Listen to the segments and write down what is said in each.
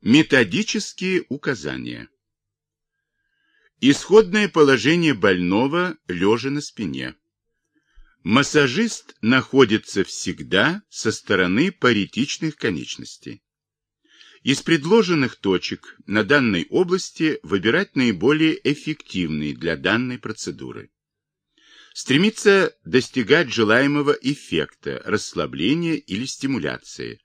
Методические указания. Исходное положение больного лежа на спине. Массажист находится всегда со стороны паритичных конечностей. Из предложенных точек на данной области выбирать наиболее эффективные для данной процедуры. Стремиться достигать желаемого эффекта, расслабления или стимуляции,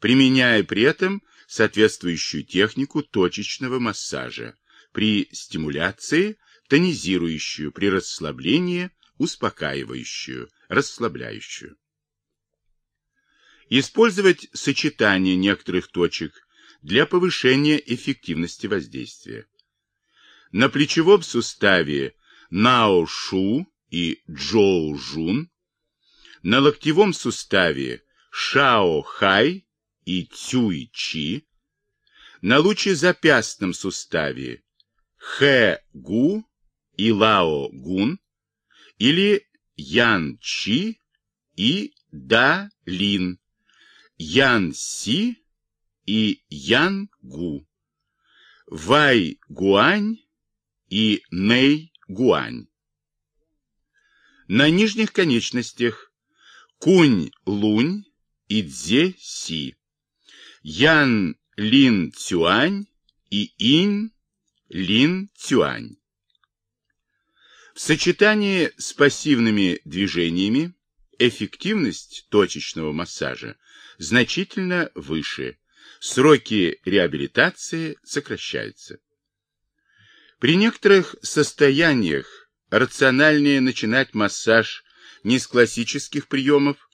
применяя при этом соответствующую технику точечного массажа, при стимуляции тонизирующую, при расслаблении успокаивающую, расслабляющую. Использовать сочетание некоторых точек для повышения эффективности воздействия. На плечевом суставе Нао-Шу и Джоу-Жун, на локтевом суставе Шао-Хай и Цюй-Чи, на лучезапястном суставе Хэ-Гу и Лао-Гун или Ян-Чи и Да-Лин, Ян-Си и Ян-Гу, Вай-Гуань и Нэй-Гуань. На нижних конечностях Кунь-Лунь и Дзе-Си, Ян-Лин-Цюань и Инь-Лин-Цюань. В сочетании с пассивными движениями эффективность точечного массажа значительно выше, сроки реабилитации сокращаются. При некоторых состояниях рациональнее начинать массаж не с классических приемов,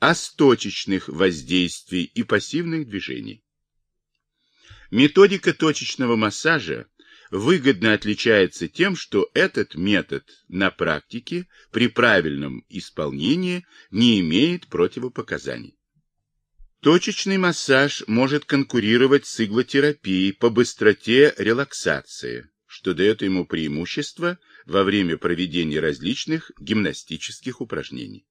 с точечных воздействий и пассивных движений. Методика точечного массажа выгодно отличается тем, что этот метод на практике при правильном исполнении не имеет противопоказаний. Точечный массаж может конкурировать с иглотерапией по быстроте релаксации, что дает ему преимущество во время проведения различных гимнастических упражнений.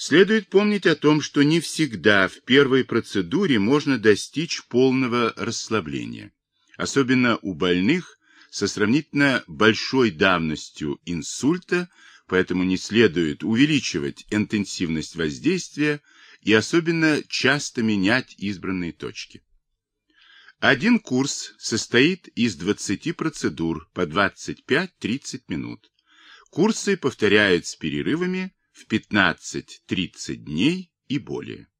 Следует помнить о том, что не всегда в первой процедуре можно достичь полного расслабления, особенно у больных со сравнительно большой давностью инсульта, поэтому не следует увеличивать интенсивность воздействия и особенно часто менять избранные точки. Один курс состоит из 20 процедур по 25-30 минут. Курсы повторяют с перерывами в 15-30 дней и более.